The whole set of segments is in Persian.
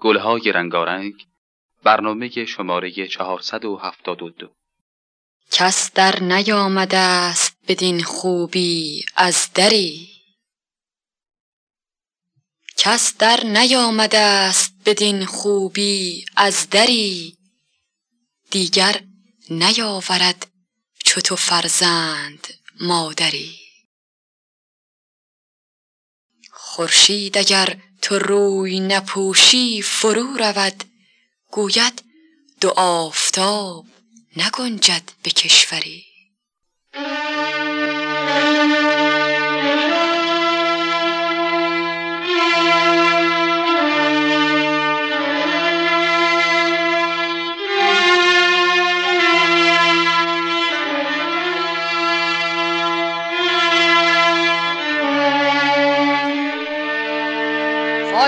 گلهای رنگارنگ برنامه شماره 472 کس در نیامده است بدین خوبی از دری. کس در نیامده است بدین خوبی از دری. دیگر نیاورد چو تو فرزند مادری. خورشید اگر تو روی نپوشی فرو رود. گوید دو آفتاب نگنجد به کشوری.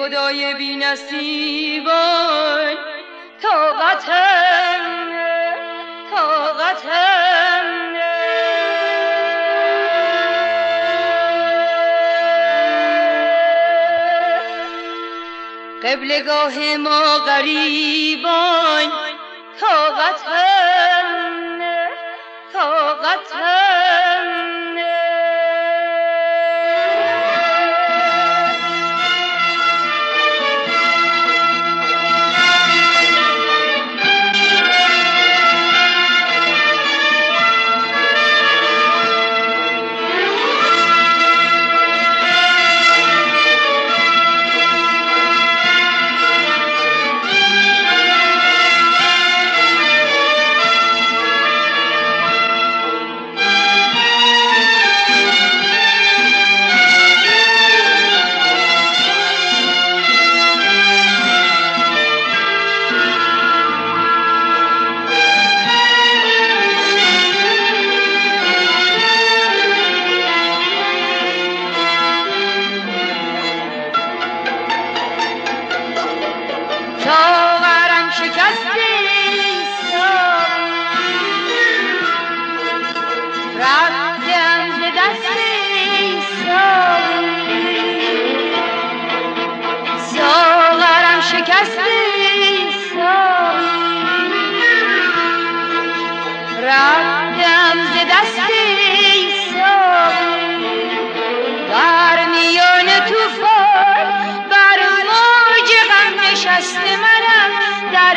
خدای بی نصیبان طاقتم طاقتم قبلگاه ما غریبان. مرا در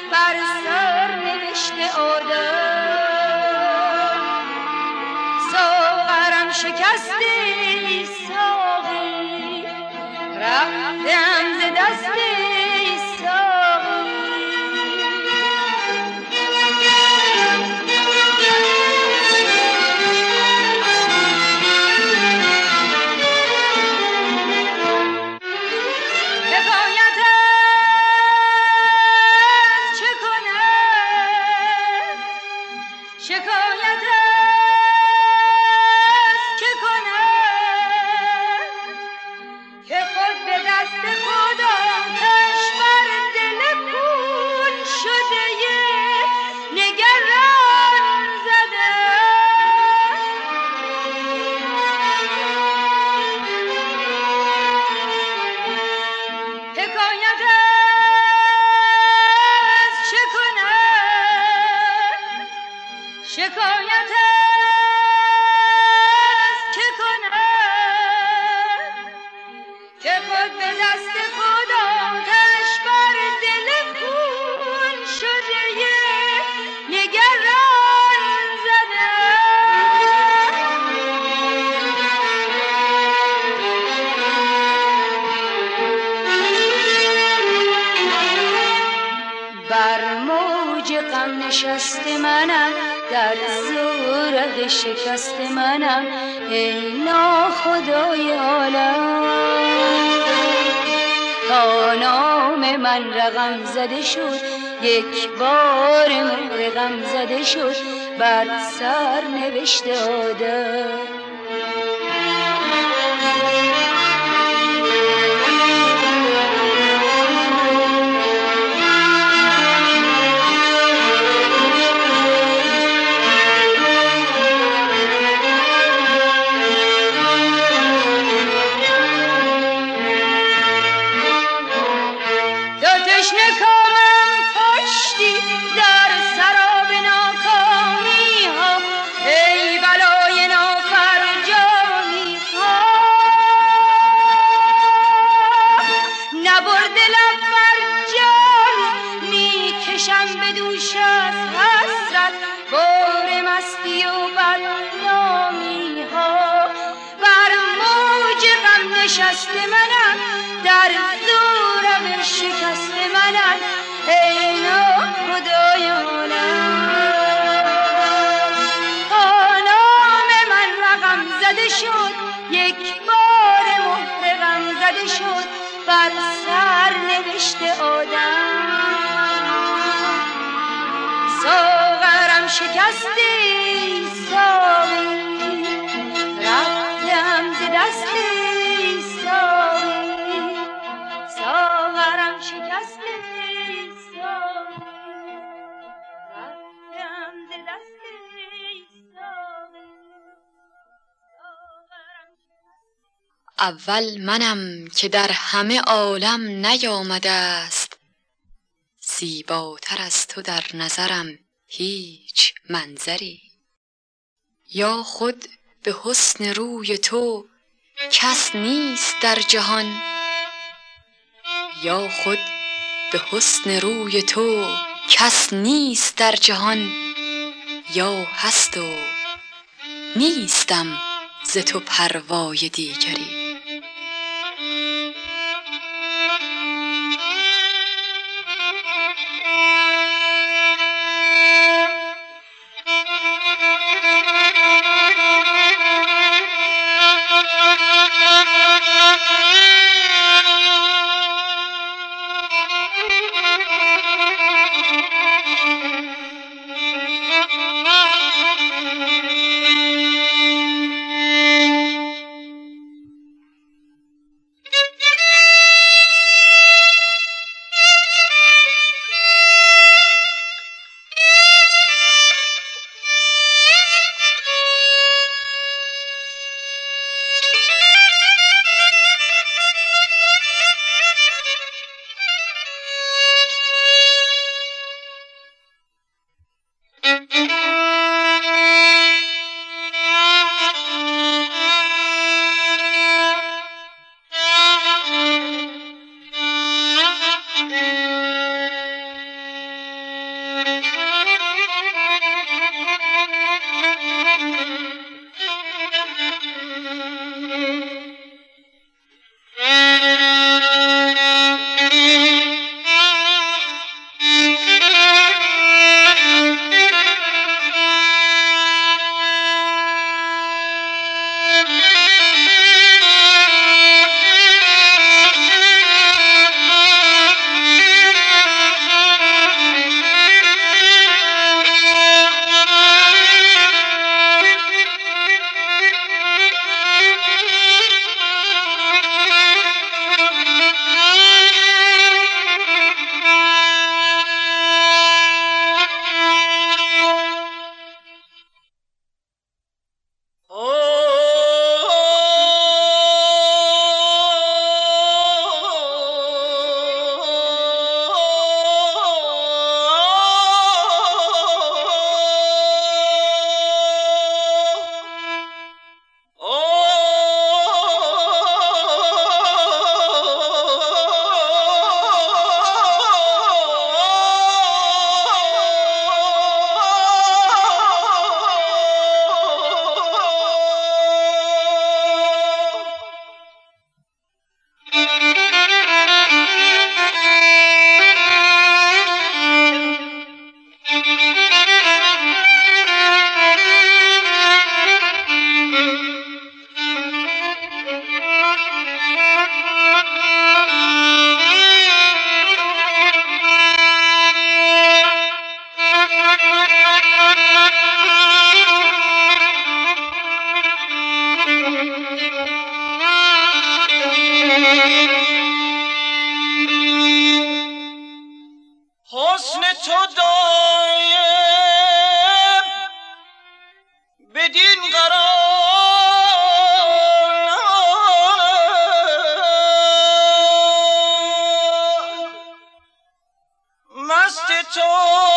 رفتم ز دست منم در زورق شکست منم ای ناخدای عالم. تا نام من رقم زده شد یک بار رقم زده شد بر سر نوشته آدم. شکستی ساقی اول منم که در همه عالم نیامده است زیباتر از تو در نظرم هیچ منظری. یا خود به حسن روی تو کس نیست در جهان. یا خود به حسن روی تو کس نیست در جهان. یا هست و نیستم ز تو پروای دیگری. so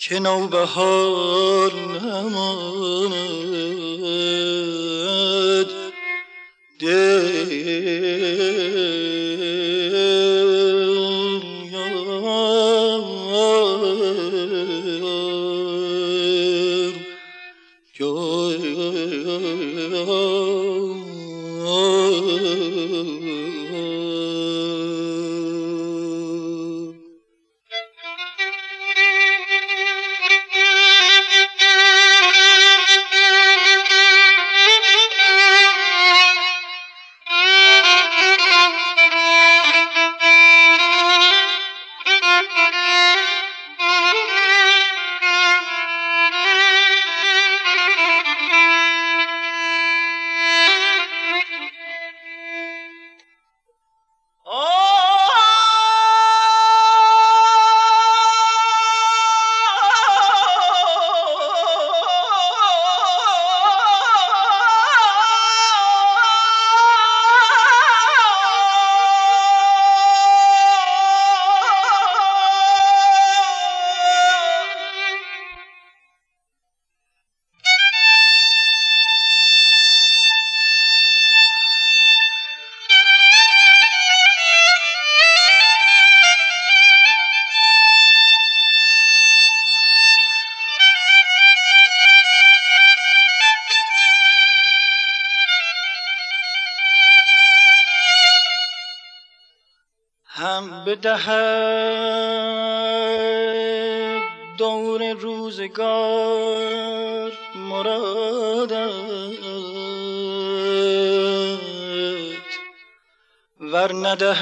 که نوبهار نماند. بدهد دور روزگار مرادت. ور ندهد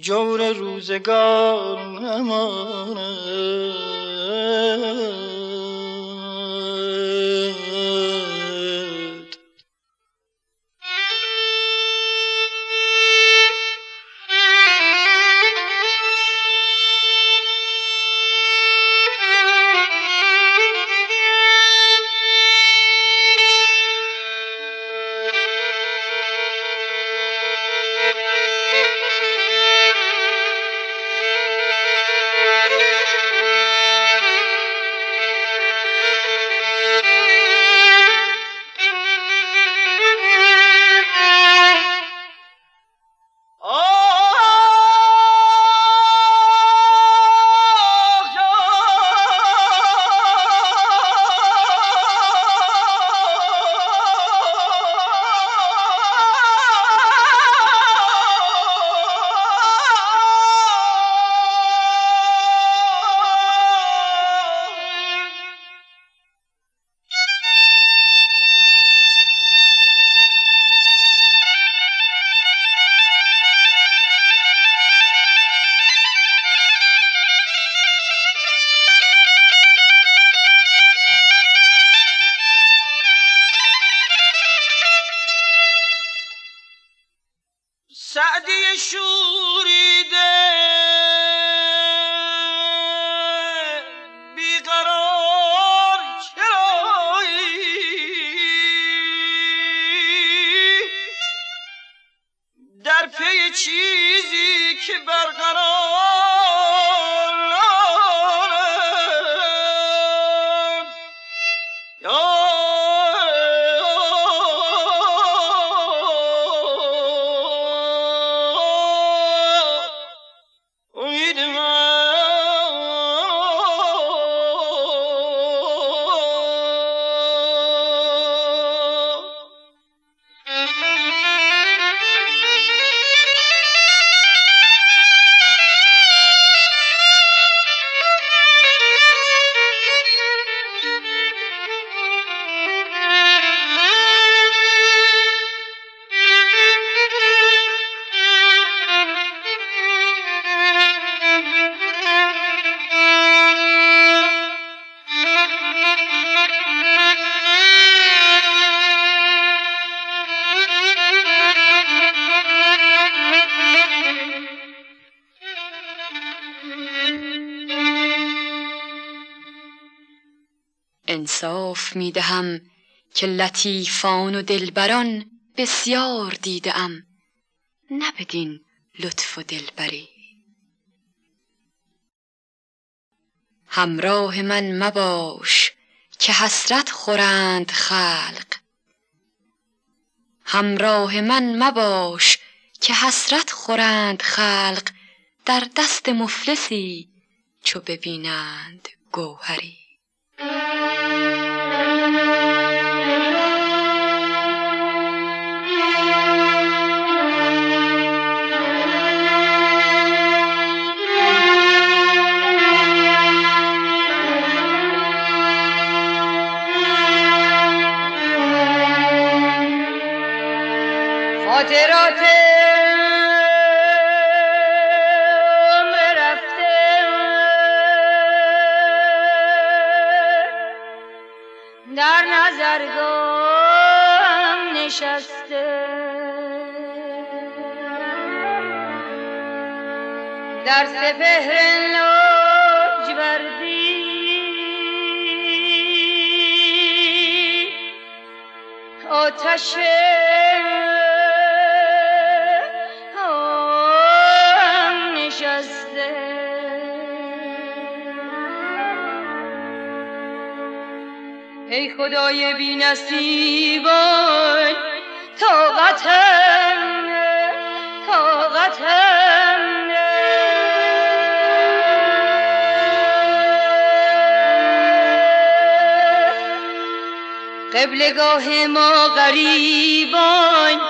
جور روزگار نماند. سعدی شوریده. بیقرار چرایی؟ در پی چیزی که برقرار می دهم که لطیفان و دلبران بسیار دیده ام لطف و دلبری. همراه من مباش که حسرت خورند خلق. همراه من مباش که حسرت خورند خلق. در دست مفلسی چو ببینند گوهری. خاطرات رفته. در نظرگاه نشسته. در سپهر لاجوردی. آتش خدای بی نصیبان طاقتم طاقتم قبلگاه ما غریبان.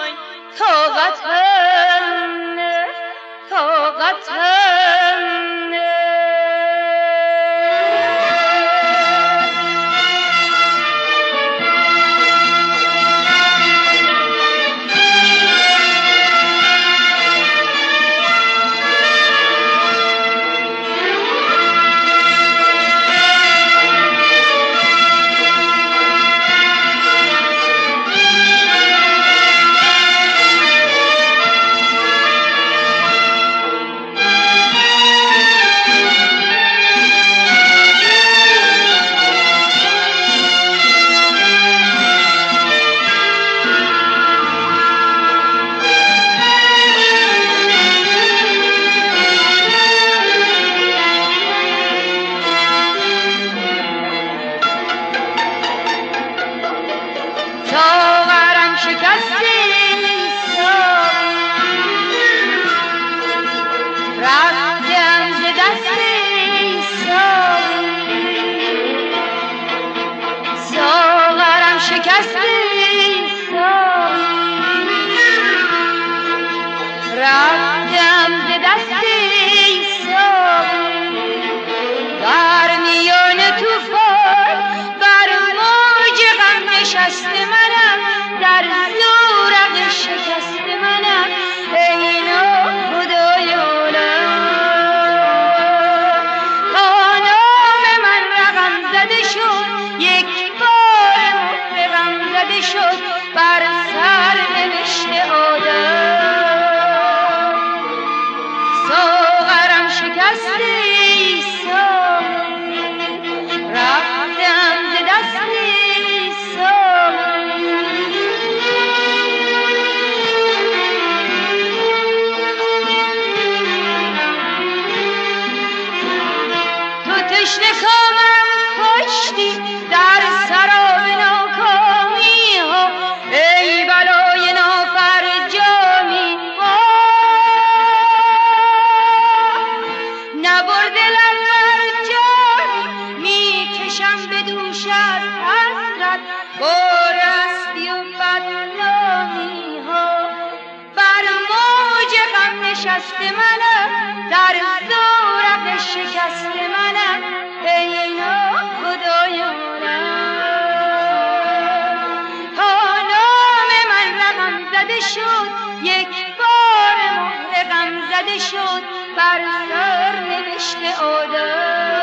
بر سر نوشته آدم.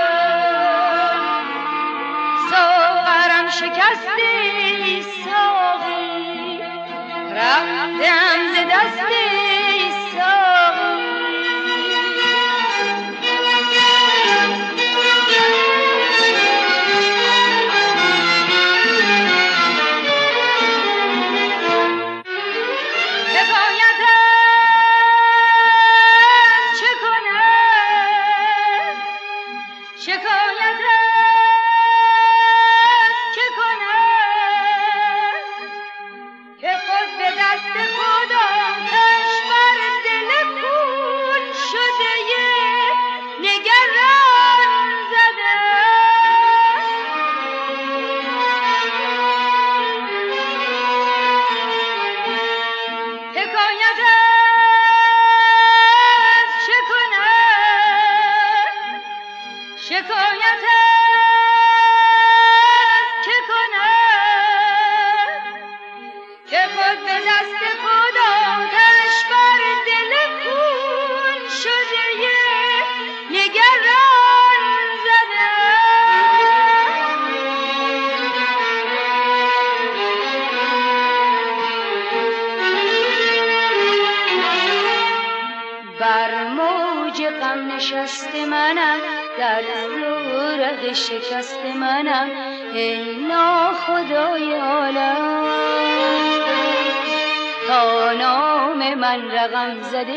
ساغرم شکسته ساغی رفتم ز دستم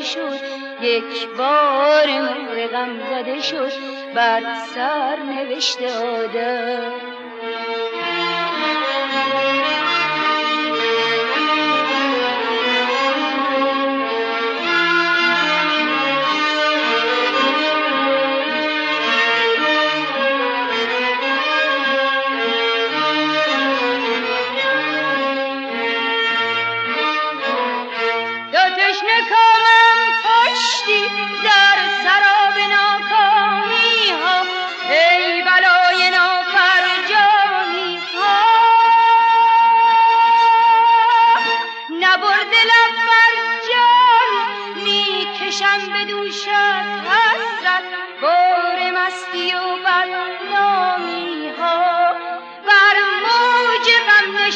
شد. یک بار مرغ غم زده شد. بر سر نوشته آدم.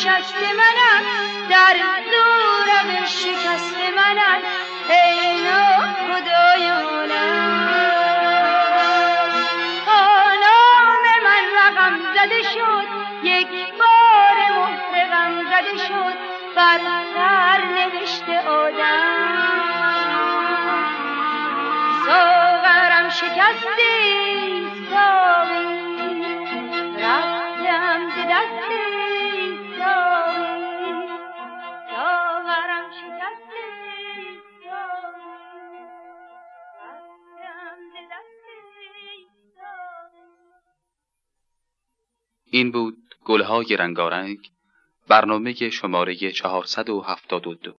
شکل منم در دورم شکست منم ای نو خدایانم آنام من رقم زده شد یک بار محرقم زده شد بر سر نوشته آدم. ساغرم شکستی این بود گلهای رنگارنگ برنامه شماره 472